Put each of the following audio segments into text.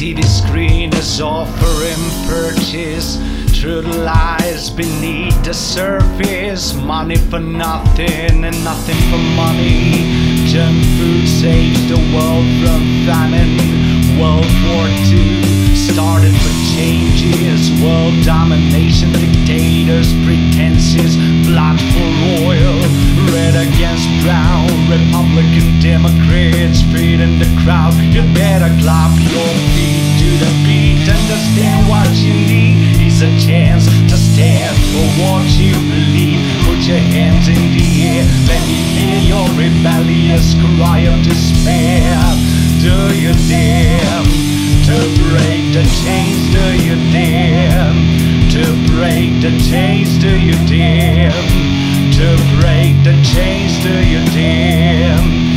TV screen is offering purchase. Truth lies beneath the surface. Money for nothing and nothing for money. Junk food saves the world from famine. World War II started for changes. World domination, dictators, pretenses, blood for oil. Democrats feeding the crowd. You better clap your feet to the beat. Understand what you need is a chance to stand for what you believe. Put your hands in the air. Let me hear your rebellious cry of despair. Do you dare to break the chains? Do you dare to break the chains? Do you dare to break the chains? Do you dare?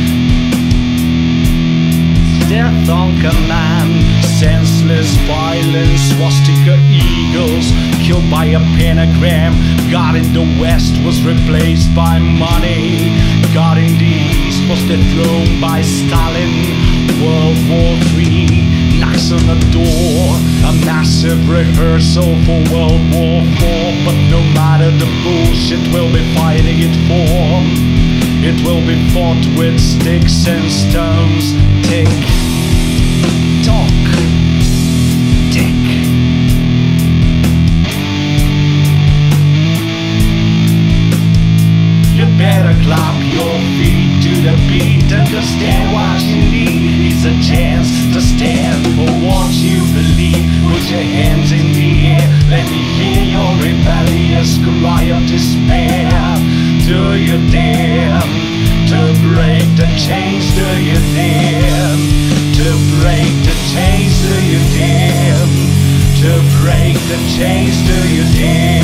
Death on command, senseless violence, swastika eagles killed by a pentagram. God in the West was replaced by money. God in the East was dethroned by Stalin. World War III knocks on the door. A massive rehearsal for World War IV. But no matter the bullshit, we'll be fighting it for. It will be fought with sticks and stones. Tick, break the chains? Do you dare?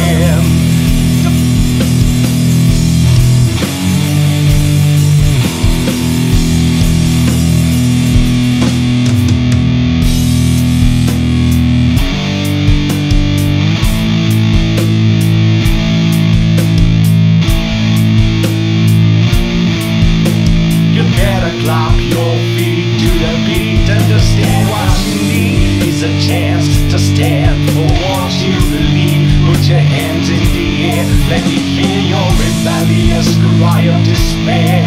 Let me hear your rebellious cry of despair.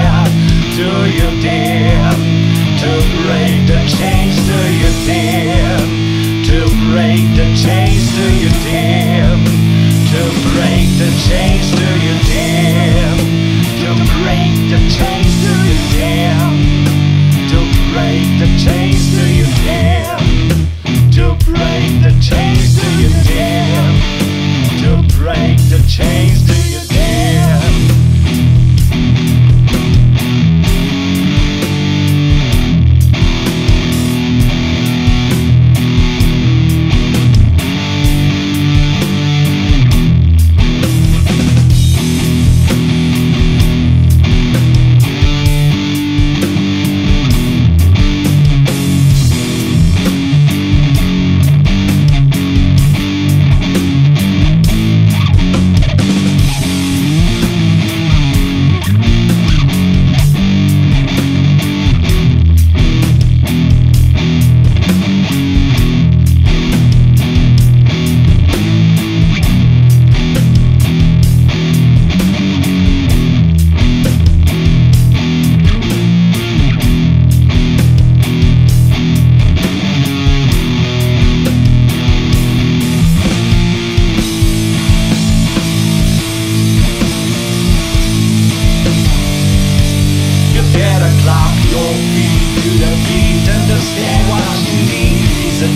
Do you dare to break the chains? Do you dare to break the chains? Do you dare to break the chains? Do you dare to break the chains? Do you dare to break the chains? Do you dare to break the chains? Do you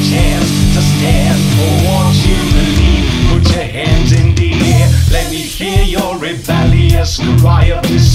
chance to stand oh, for what you believe. Put your hands in the air. Let me hear your rebellious cry of despair.